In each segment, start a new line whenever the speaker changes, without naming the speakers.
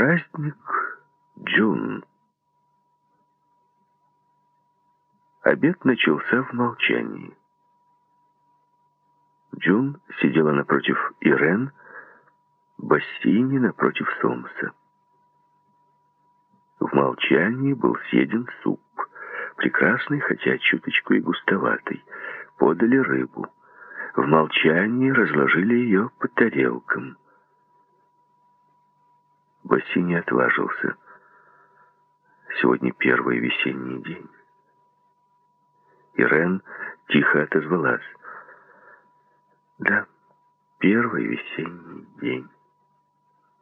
Праздник Джун. Обед начался в молчании. Джун сидела напротив Ирен, Бассини напротив Сомса. В молчании был съеден суп, прекрасный, хотя чуточку и густоватый. Подали рыбу. В молчании разложили ее по тарелкам. Бассини отважился. Сегодня первый весенний день. Ирен тихо отозвалась. Да, первый весенний день.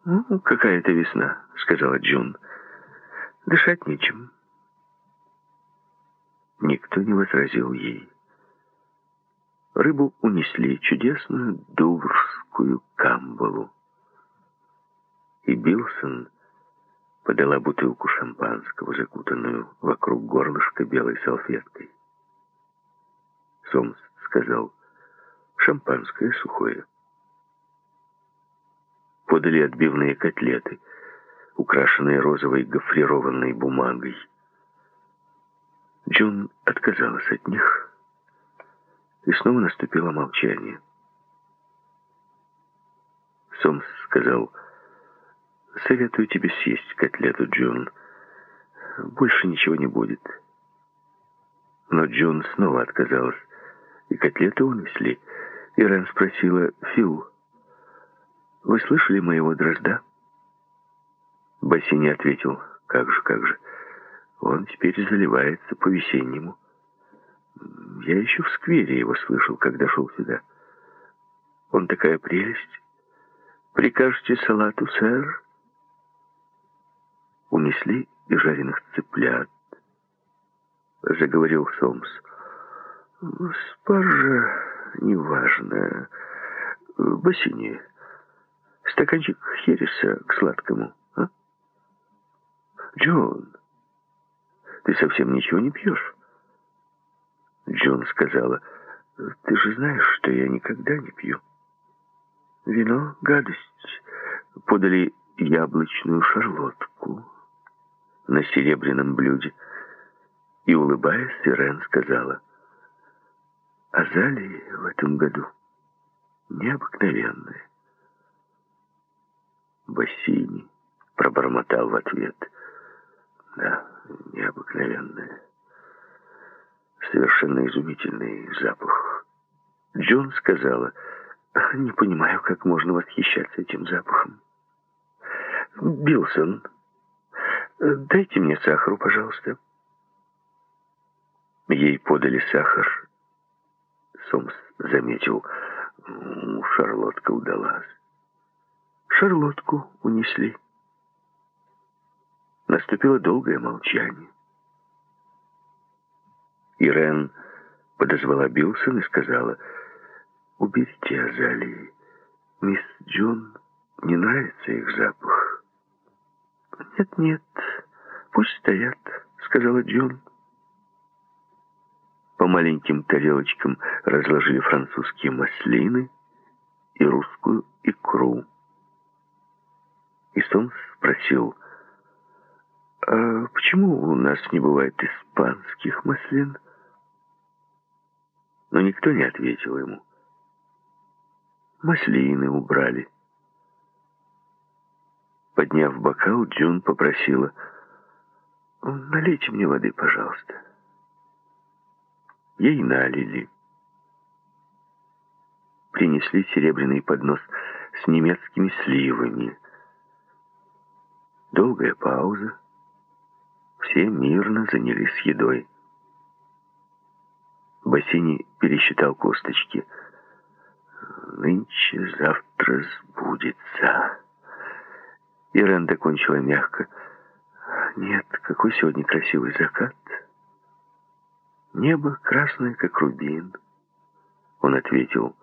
«Ну, какая-то весна», — сказала Джун. «Дышать нечем». Никто не возразил ей. Рыбу унесли, чудесную дуврскую камбалу. И Билсон подала бутылку шампанского, закутанную вокруг горлышка белой салфеткой. Сомс сказал, шампанское сухое. Подали отбивные котлеты, украшенные розовой гофрированной бумагой. Джун отказалась от них, и снова наступило молчание. Сомс сказал, «Советую тебе съесть котлету, Джун. Больше ничего не будет». Но Джун снова отказалась, и котлеты унесли. Ирен спросила, «Фил, вы слышали моего дрозда?» Бассини ответил, «Как же, как же, он теперь заливается по-весеннему». Я еще в сквере его слышал, когда шел сюда. Он такая прелесть. Прикажете салату, сэр? Унесли и жареных цыплят. Заговорил Сомс. Спаржа неважно. Бассини, стаканчик хереса к сладкому, а? Джон, ты совсем ничего не пьешь? Джон сказала, «Ты же знаешь, что я никогда не пью. Вино — гадость. Подали яблочную шарлотку на серебряном блюде. И, улыбаясь, Сирен сказала, «Азалии в этом году необыкновенные». Бассини пробормотал в ответ, «Да, необыкновенные» совершенно изумительный запах. Джон сказала, не понимаю, как можно восхищаться этим запахом. Билсон, дайте мне сахару, пожалуйста. Ей подали сахар. Сомс заметил, шарлотка удалась. Шарлотку унесли. Наступило долгое молчание. Ирен подозвала Билсон и сказала, «Уберите азалии. Мисс Джун не нравится их запах». «Нет-нет, пусть стоят», — сказала Джун. По маленьким тарелочкам разложили французские маслины и русскую икру. И Сомс спросил, «А почему у нас не бывает испанских маслин?» но никто не ответил ему. Маслины убрали. Подняв бокал, Джун попросила, «Налейте мне воды, пожалуйста». Ей налили. Принесли серебряный поднос с немецкими сливами. Долгая пауза. Все мирно занялись едой. Бассини пересчитал косточки. «Нынче, завтра сбудется». Ирен докончила мягко. «Нет, какой сегодня красивый закат. Небо красное, как рубин». Он ответил,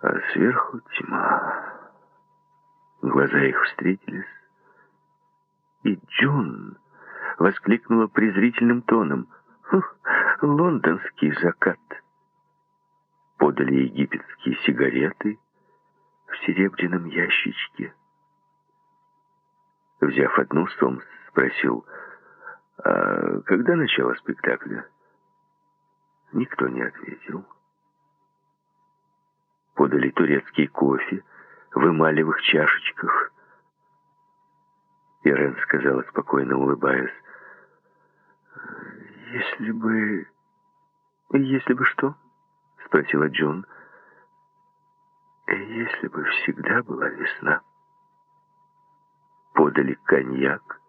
а сверху тьма. Глаза их встретились, и Джун воскликнула презрительным тоном — лондонский закат. Подали египетские сигареты в серебряном ящичке. Взяв одну, Сомс спросил, «А когда начало спектакля?» Никто не ответил. Подали турецкий кофе в эмалевых чашечках. Ирен сказала, спокойно улыбаясь, «Если бы... Если бы что?» — спросила Джон. «Если бы всегда была весна». Подали коньяк.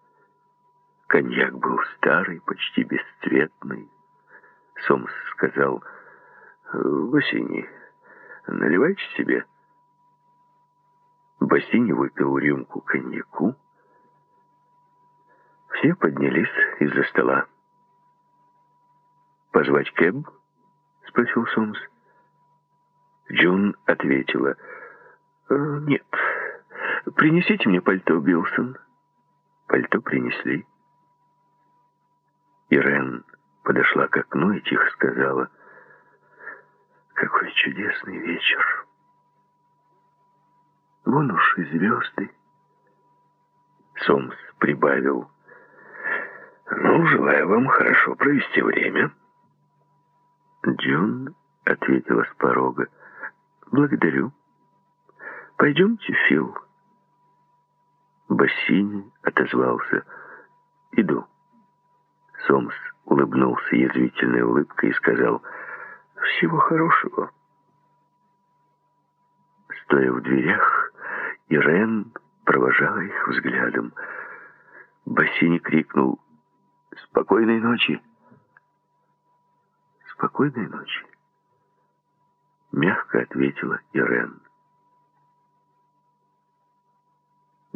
Коньяк был старый, почти бесцветный. Сомс сказал, «Бассини, наливайте себе». Бассини выпил рюмку коньяку. Все поднялись из-за стола. «Позвать Кэб?» — спросил Сомс. Джун ответила, «Э, «Нет, принесите мне пальто, Билсон». Пальто принесли. Ирен подошла к окну и тихо сказала, «Какой чудесный вечер! Вон уж и звезды!» Сомс прибавил, «Ну, желаю вам хорошо провести время». Джун ответила с порога, «Благодарю. Пойдемте, Фил». Бассини отозвался, «Иду». Сомс улыбнулся язвительной улыбкой и сказал «Всего хорошего». Стоя в дверях, Ирен провожала их взглядом. Бассини крикнул «Спокойной ночи!» «Спокойной ночи!» Мягко ответила Ирен.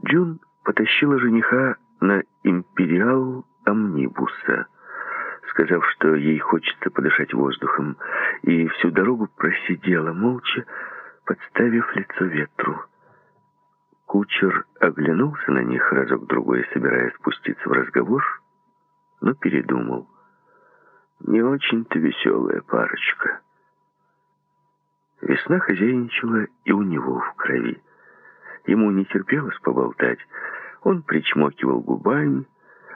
Джун потащила жениха на империал амнибуса, сказав, что ей хочется подышать воздухом, и всю дорогу просидела молча, подставив лицо ветру. Кучер оглянулся на них разок-другой, собираясь спуститься в разговор, но передумал. Не очень-то веселая парочка. Весна хозяйничала и у него в крови. Ему не терпелось поболтать. Он причмокивал губами,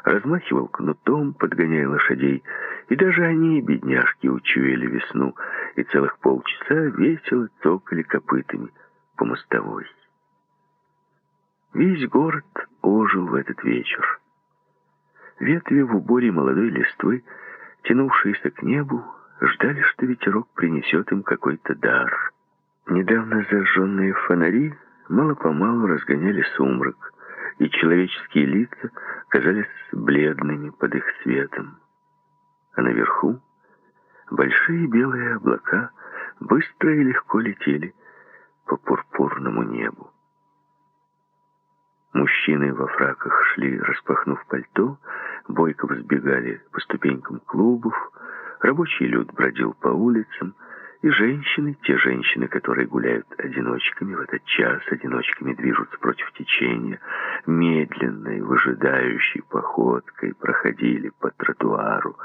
размахивал кнутом, подгоняя лошадей, и даже они, бедняжки, учуяли весну, и целых полчаса весело цокали копытами по мостовой. Весь город ожил в этот вечер. Ветви в уборе молодой листвы, тянувшиеся к небу, ждали, что ветерок принесет им какой-то дар. Недавно зажженные фонари мало-помалу разгоняли сумрак, и человеческие лица казались бледными под их светом. А наверху большие белые облака быстро и легко летели по пурпурному небу. Мужчины во фраках шли, распахнув пальто, бойко взбегали по ступенькам клубов, рабочий люд бродил по улицам, и женщины, те женщины, которые гуляют одиночками в этот час, одиночками движутся против течения, медленной, выжидающей походкой проходили по тротуару,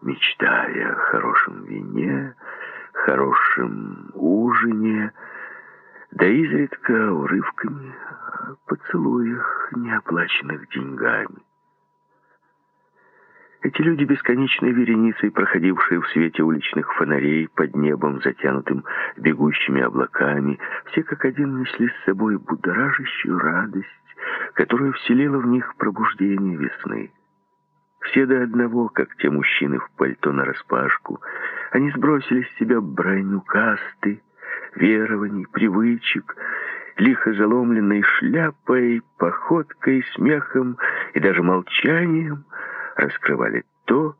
мечтая о хорошем вине, хорошем ужине, да изредка урывками о поцелуях, неоплаченных деньгами. Эти люди бесконечной вереницей, проходившие в свете уличных фонарей под небом, затянутым бегущими облаками, все как один несли с собой будоражащую радость, которая вселила в них пробуждение весны. Все до одного, как те мужчины в пальто нараспашку, они сбросили с себя броню касты, верований, привычек, лихо заломленной шляпой, походкой, смехом и даже молчанием — раскрывали то,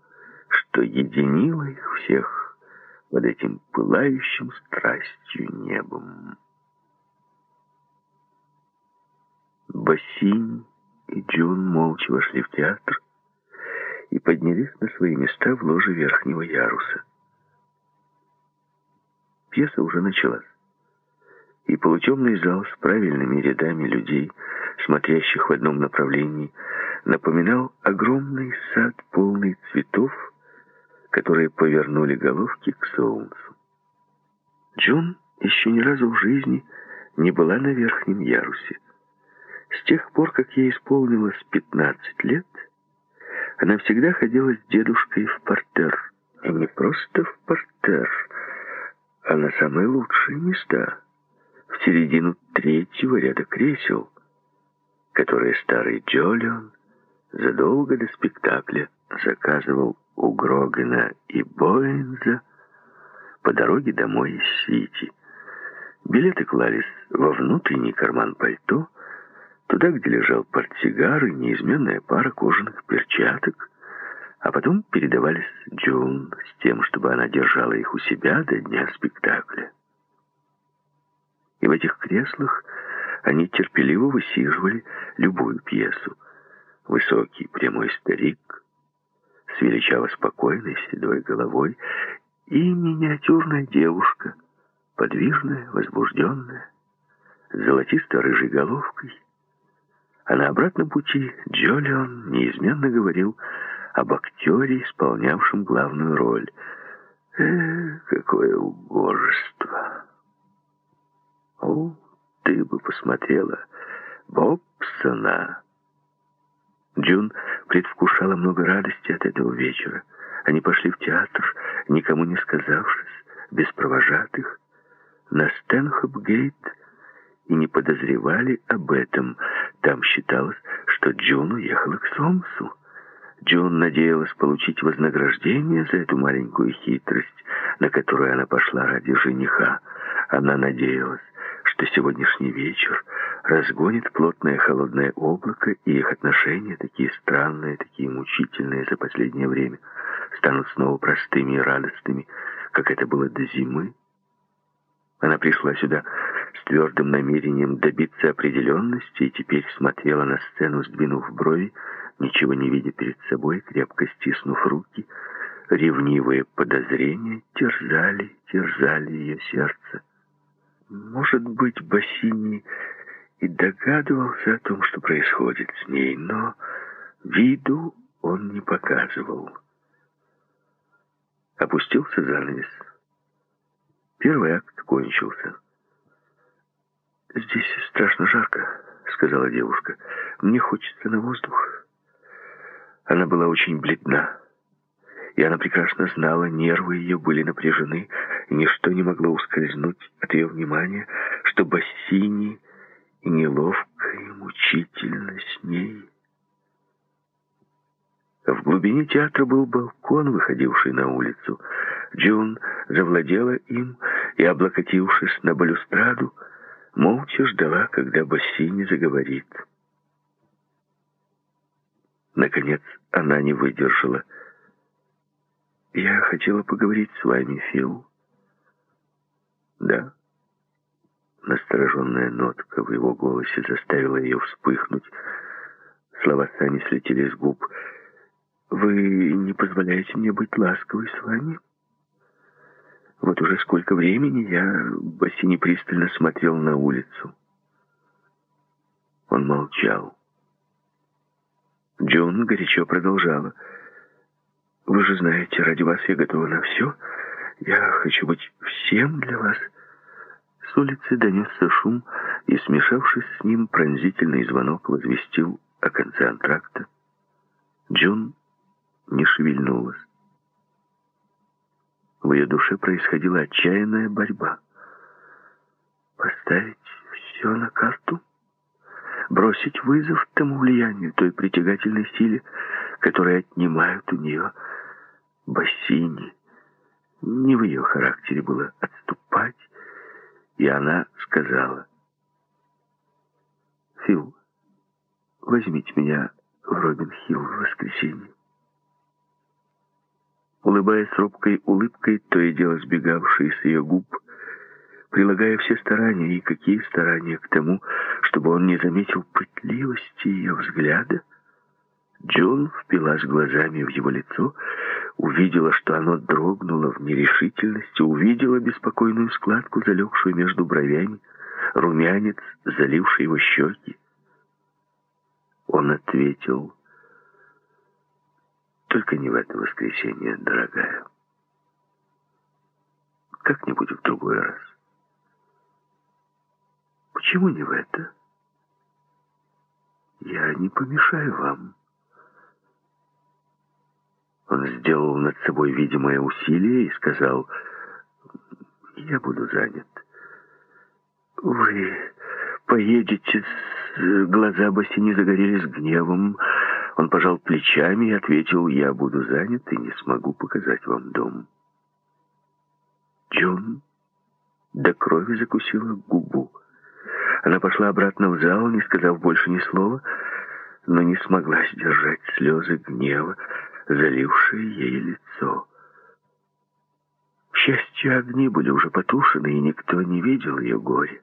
что единило их всех под этим пылающим страстью небом. Бассини и Джун молча вошли в театр и поднялись на свои места в ложе верхнего яруса. Пьеса уже началась, и полутемный зал с правильными рядами людей, смотрящих в одном направлении, напоминал огромный сад, полный цветов, которые повернули головки к солнцу. Джун еще ни разу в жизни не была на верхнем ярусе. С тех пор, как ей исполнилось 15 лет, она всегда ходила с дедушкой в портер. И не просто в портер, а на самые лучшие места. В середину третьего ряда кресел, которые старый Джолион задолго до спектакля заказывал у Грогена и Боинза по дороге домой из Сити. Билеты клались во внутренний карман пальто, туда, где лежал портсигар и неизменная пара кожаных перчаток, а потом передавались Джун с тем, чтобы она держала их у себя до дня спектакля. И в этих креслах они терпеливо высиживали любую пьесу. Высокий прямой старик с величаво спокойной седой головой и миниатюрная девушка, подвижная, возбужденная, с золотисто-рыжей головкой. А на обратном пути Джолион неизменно говорил об актере, исполнявшем главную роль. Эх, какое убожество! О, ты бы посмотрела Бобсона! Джун предвкушала много радости от этого вечера. Они пошли в театр, никому не сказавшись, без провожатых, на Стэнхоп-гейт и не подозревали об этом. Там считалось, что Джун уехала к Сомсу. Джун надеялась получить вознаграждение за эту маленькую хитрость, на которую она пошла ради жениха. Она надеялась, что сегодняшний вечер разгонит плотное холодное облако, и их отношения, такие странные, такие мучительные за последнее время, станут снова простыми и радостными, как это было до зимы. Она пришла сюда с твердым намерением добиться определенности и теперь смотрела на сцену, сдвинув брови, ничего не видя перед собой, крепко стиснув руки. Ревнивые подозрения терзали, терзали ее сердце. Может быть, Бассини и догадывался о том, что происходит с ней, но виду он не показывал. Опустился занавес. Первый акт кончился. «Здесь страшно жарко», — сказала девушка. «Мне хочется на воздух». Она была очень бледна, и она прекрасно знала, нервы ее были напряжены, ничто не могло ускользнуть от ее внимания, что Бассини неловко и мучительно с ней. В глубине театра был балкон, выходивший на улицу. Джун завладела им и, облокотившись на балюстраду, молча ждала, когда Бассини заговорит. Наконец она не выдержала. «Я хотела поговорить с вами, Фил». «Да». Настороженная нотка в его голосе заставила ее вспыхнуть. Слова сами слетели с губ. «Вы не позволяете мне быть ласковой с вами?» Вот уже сколько времени я Бассини пристально смотрел на улицу. Он молчал. Джон горячо продолжала. «Вы же знаете, ради вас я готова на все. Я хочу быть всем для вас». С улицы донесся шум, и, смешавшись с ним, пронзительный звонок возвестил о конце антракта. Джон не шевельнулась. В ее душе происходила отчаянная борьба. Поставить все на карту? Бросить вызов тому влиянию, той притягательной силе, которая отнимают у нее бассейни. Не в ее характере было отступать, и она сказала, «Фил, возьмите меня в Робин-Хилл в воскресенье». Улыбаясь робкой улыбкой, то и дело сбегавшей с ее губ, прилагая все старания, и какие старания к тому, чтобы он не заметил пытливости ее взгляда, Джон впилась глазами в его лицо, увидела, что оно дрогнуло в нерешительности, увидела беспокойную складку, залегшую между бровями, румянец, заливший его щеки. Он ответил только не в это воскресенье, дорогая. Как-нибудь в другой раз. Почему не в это? Я не помешаю вам. Он сделал над собой видимое усилие и сказал, «Я буду занят. Вы поедете с... Глаза Бассини загорелись гневом. Он пожал плечами и ответил, «Я буду занят и не смогу показать вам дом». Джон до крови закусила губу. Она пошла обратно в зал, не сказав больше ни слова, но не смогла сдержать слезы гнева, залившие ей лицо. К счастью, огни были уже потушены, и никто не видел ее горе.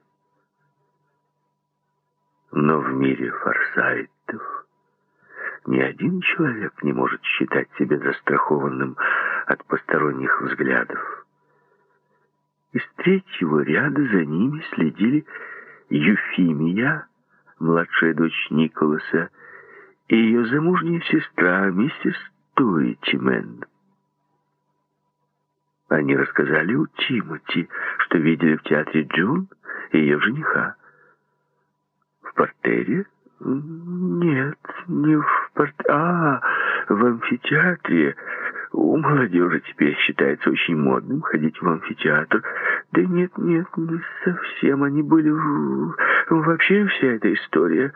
Но в мире форсайтов ни один человек не может считать себя застрахованным от посторонних взглядов. Из третьего ряда за ними следили Юфимия, младшая дочь Николаса, и ее замужняя сестра, миссис Туитимен. Они рассказали у Тимоти, что видели в театре Джун и ее жениха. В портере? Нет, не в портере. А, в амфитеатре. У молодежи теперь считается очень модным ходить в амфитеатр. Да нет, нет, не совсем. Они были в... Вообще вся эта история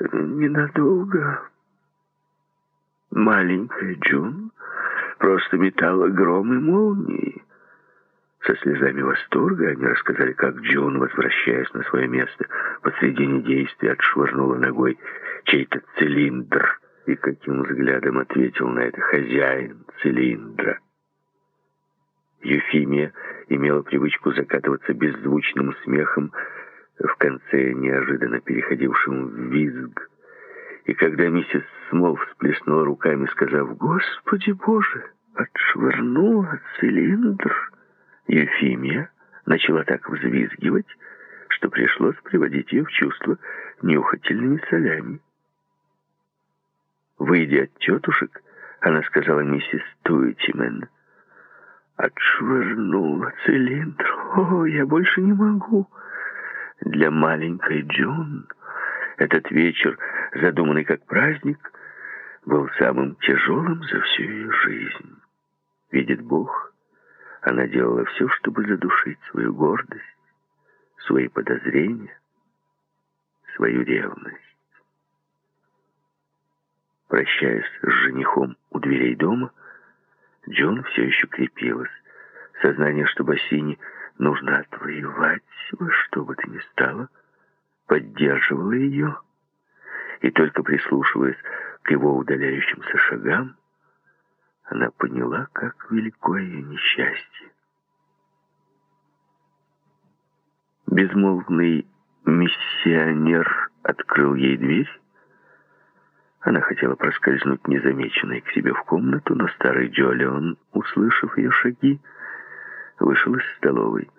ненадолго. Маленькая Джун просто метала гром и молнии. Со слезами восторга они рассказали, как Джон, возвращаясь на свое место, посредине действия отшвырнула ногой чей-то цилиндр и каким взглядом ответил на это хозяин цилиндра. Юфимия имела привычку закатываться беззвучным смехом, в конце неожиданно переходившим в визг. И когда миссис Смол всплеснула руками, сказав «Господи Боже!», отшвырнула цилиндр, Ефимия начала так взвизгивать, что пришлось приводить ее в чувство нюхательными солями. Выйдя от тетушек, она сказала миссис Туитимен, «Отшвырнула цилиндр. О, я больше не могу». Для маленькой Джун этот вечер, задуманный как праздник, был самым тяжелым за всю ее жизнь. Видит Бог, она делала все, чтобы задушить свою гордость, свои подозрения, свою ревность. Прощаясь с женихом у дверей дома, Джон все еще крепилась. Сознание, что Бассини нужно отвоевать во что бы то ни стало, поддерживало ее, и только прислушиваясь к его удаляющимся шагам, она поняла, как велико ее несчастье. Безмолвный миссионер открыл ей дверь. Она хотела проскользнуть незамеченной к себе в комнату, но старый Джолион, услышав ее шаги, вышел из столовой.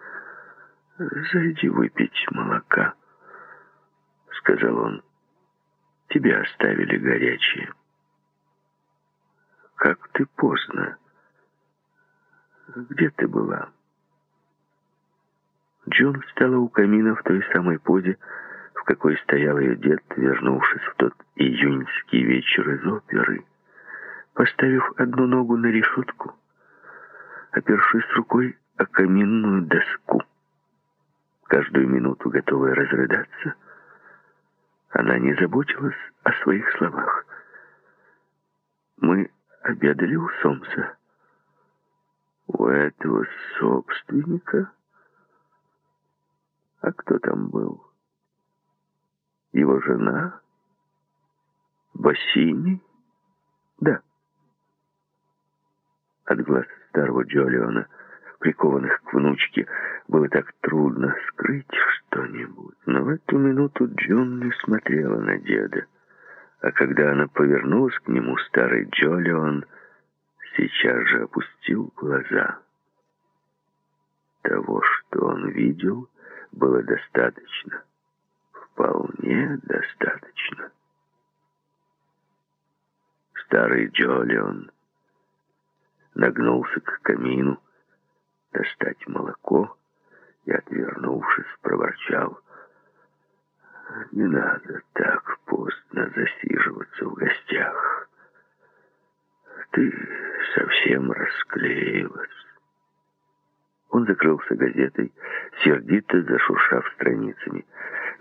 «Зайди выпить молока», — сказал он. «Тебя оставили горячее». «Как ты поздно! Где ты была?» Джон встала у камина в той самой позе, в какой стоял ее дед, вернувшись в тот июньский вечер из оперы. Поставив одну ногу на решетку, опершись рукой о каминную доску. Каждую минуту готовая разрыдаться, она не заботилась о своих словах. Мы обедали у Сомса. У этого собственника? А кто там был? Его жена? Бассини? Да. От глаз старого Джолиона прикованных к внучке, было так трудно скрыть что-нибудь. Но в эту минуту Джун не смотрела на деда. А когда она повернулась к нему, старый Джолион сейчас же опустил глаза. Того, что он видел, было достаточно. Вполне достаточно. Старый Джолион нагнулся к камину, достать молоко и, отвернувшись, проворчал. «Не надо так поздно засиживаться в гостях. Ты совсем расклеилась. Он закрылся газетой, сердито зашуршав страницами.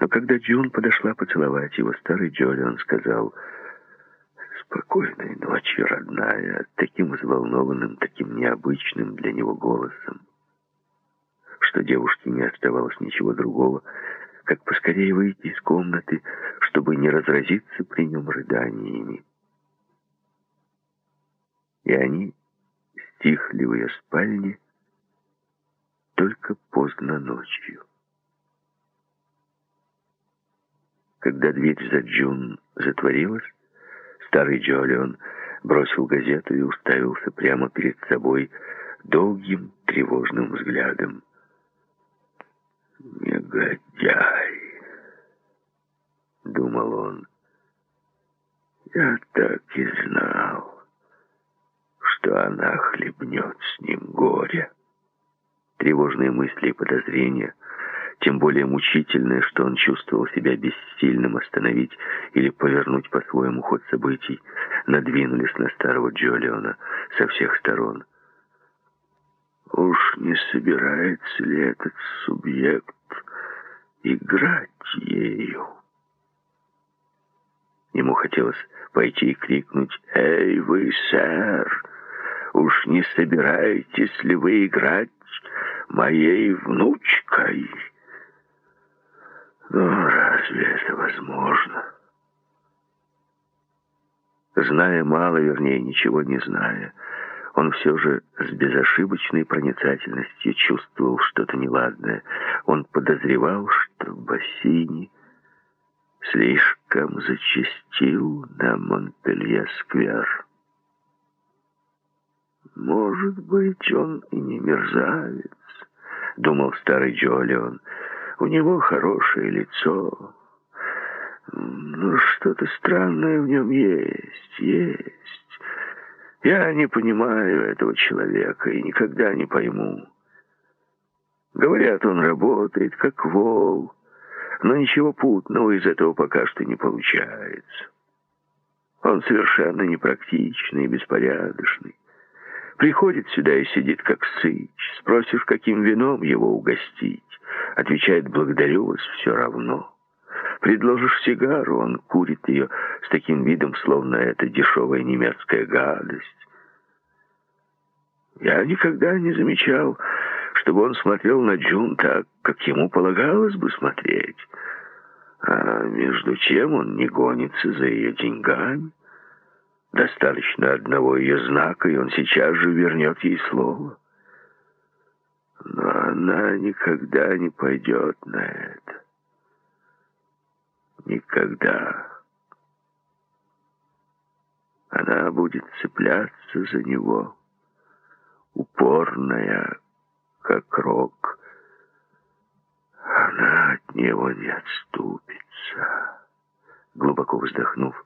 Но когда Джун подошла поцеловать его, старый Джолион сказал «Спокойной ночи, родная», таким взволнованным, таким необычным для него голосом, что девушке не оставалось ничего другого, как поскорее выйти из комнаты, чтобы не разразиться при нем рыданиями. И они стихли в ее спальне только поздно ночью. Когда дверь за Джун затворилась, старый Джолион бросил газету и уставился прямо перед собой долгим тревожным взглядом. «Негодяй!» — думал он. «Я так и знал, что она хлебнет с ним горе». Тревожные мысли и подозрения, тем более мучительные, что он чувствовал себя бессильным остановить или повернуть по-своему ход событий, надвинулись на старого Джолиона со всех сторон. Уж не собирается ли этот субъект играть ею? Ему хотелось пойти и крикнуть «Эй, вы, сэр, уж не собираетесь ли вы играть моей внучкой?» Ну, разве это возможно? Зная мало, вернее, ничего не зная, он все же с безошибочной проницательностью чувствовал что-то неладное. Он подозревал, что Бассини слишком зачастил на Монпелье-сквер. «Может быть, он и не мерзавец», — думал старый Джолион. «У него хорошее лицо. Ну, что-то странное в нем есть, есть». Я не понимаю этого человека и никогда не пойму. Говорят, он работает как вол, но ничего путного из этого пока что не получается. Он совершенно непрактичный и беспорядочный. Приходит сюда и сидит как сыч. Спросишь, каким вином его угостить. Отвечает, благодарю вас, все равно. Предложишь сигару, он курит ее с таким видом, словно это дешевая немецкая гадость. Я никогда не замечал, чтобы он смотрел на Джун так, как ему полагалось бы смотреть. А между чем он не гонится за ее деньгами. Достаточно одного ее знака, и он сейчас же вернет ей слово. Но она никогда не пойдет на это. Никогда. Она будет цепляться за него, упорная, как рок. Она от него не отступится. Глубоко вздохнув,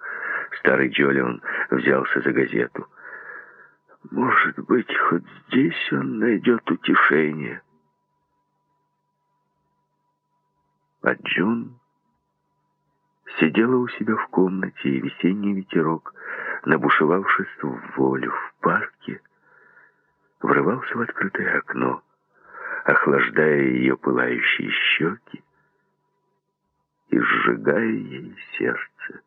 старый Джолион взялся за газету. Может быть, хоть здесь он найдет утешение. А Джун сидела у себя в комнате, и весенний ветерок, набушевавшись в волю в парке, врывался в открытое окно, охлаждая ее пылающие щеки и сжигая ей сердце.